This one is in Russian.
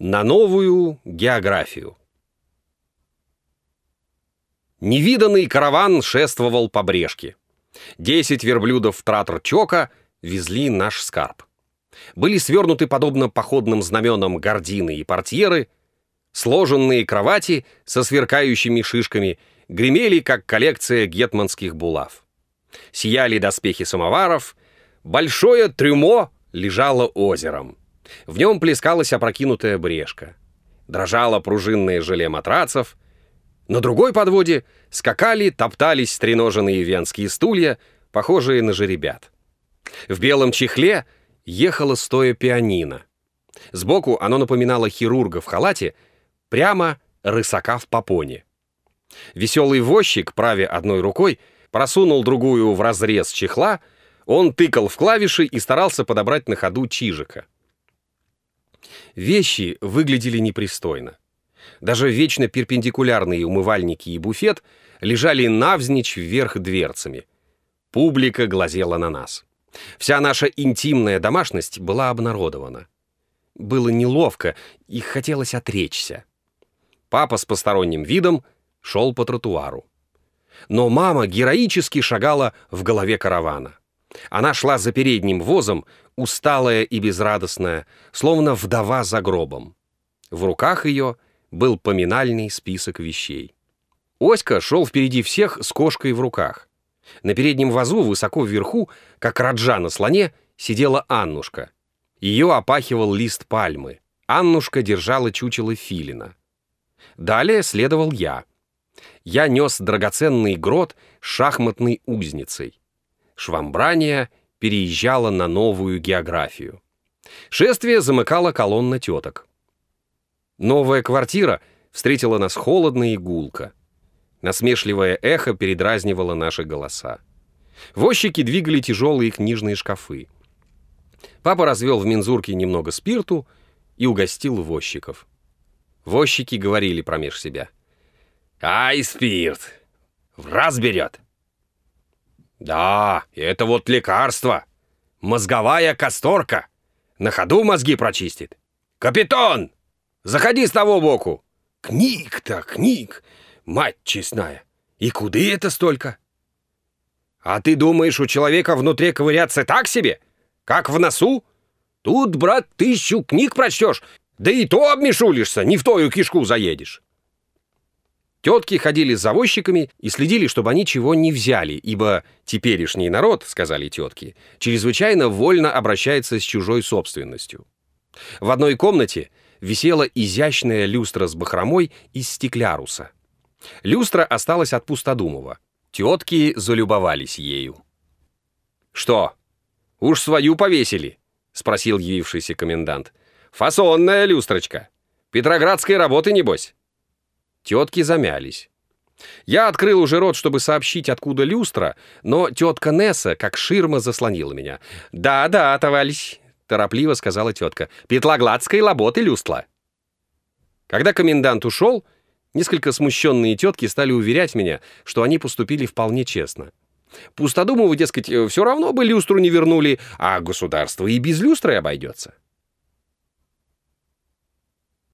На новую географию. Невиданный караван шествовал по брешке. Десять верблюдов Тратор-Чока везли наш скарб. Были свернуты, подобно походным знаменам, гардины и портьеры, сложенные кровати со сверкающими шишками гремели, как коллекция гетманских булав. Сияли доспехи самоваров, большое трюмо лежало озером. В нем плескалась опрокинутая брешка. Дрожало пружинное желе матрацев. На другой подводе скакали, топтались стреноженные венские стулья, похожие на жеребят. В белом чехле ехала стоя пианино. Сбоку оно напоминало хирурга в халате, прямо рысака в попоне. Веселый возчик, праве одной рукой, просунул другую в разрез чехла, он тыкал в клавиши и старался подобрать на ходу чижика. Вещи выглядели непристойно. Даже вечно перпендикулярные умывальники и буфет лежали навзничь вверх дверцами. Публика глазела на нас. Вся наша интимная домашность была обнародована. Было неловко и хотелось отречься. Папа с посторонним видом шел по тротуару. Но мама героически шагала в голове каравана. Она шла за передним возом, усталая и безрадостная, словно вдова за гробом. В руках ее был поминальный список вещей. Оська шел впереди всех с кошкой в руках. На переднем вазу, высоко вверху, как раджа на слоне, сидела Аннушка. Ее опахивал лист пальмы. Аннушка держала чучело филина. Далее следовал я. Я нес драгоценный грот с шахматной узницей. Швамбрания переезжала на новую географию. Шествие замыкала колонна теток. Новая квартира встретила нас холодно и гулко. Насмешливое эхо передразнивало наши голоса. Возчики двигали тяжелые книжные шкафы. Папа развел в мензурке немного спирту и угостил возчиков. Возчики говорили промеж себя. «Ай, спирт! В раз берет!» «Да, это вот лекарство. Мозговая касторка. На ходу мозги прочистит. Капитан, заходи с того боку. Книг-то, книг, мать честная. И куда это столько? А ты думаешь, у человека внутри ковыряться так себе? Как в носу? Тут, брат, тысячу книг прочтешь, да и то обмешулишься, не в тою кишку заедешь. Тетки ходили с завозчиками и следили, чтобы они чего не взяли, ибо теперешний народ, сказали тетки, чрезвычайно вольно обращается с чужой собственностью. В одной комнате висела изящная люстра с бахромой из стекляруса. Люстра осталась от Пустодумова. Тетки залюбовались ею. «Что, уж свою повесили?» — спросил явившийся комендант. «Фасонная люстрочка. Петроградской работы, небось?» Тетки замялись. Я открыл уже рот, чтобы сообщить, откуда люстра, но тетка Несса, как ширма, заслонила меня. «Да-да, товарищ», — торопливо сказала тетка, — «петлогладской работы люстла». Когда комендант ушел, несколько смущенные тетки стали уверять меня, что они поступили вполне честно. Пустодумову, дескать, все равно бы люстру не вернули, а государство и без люстры обойдется.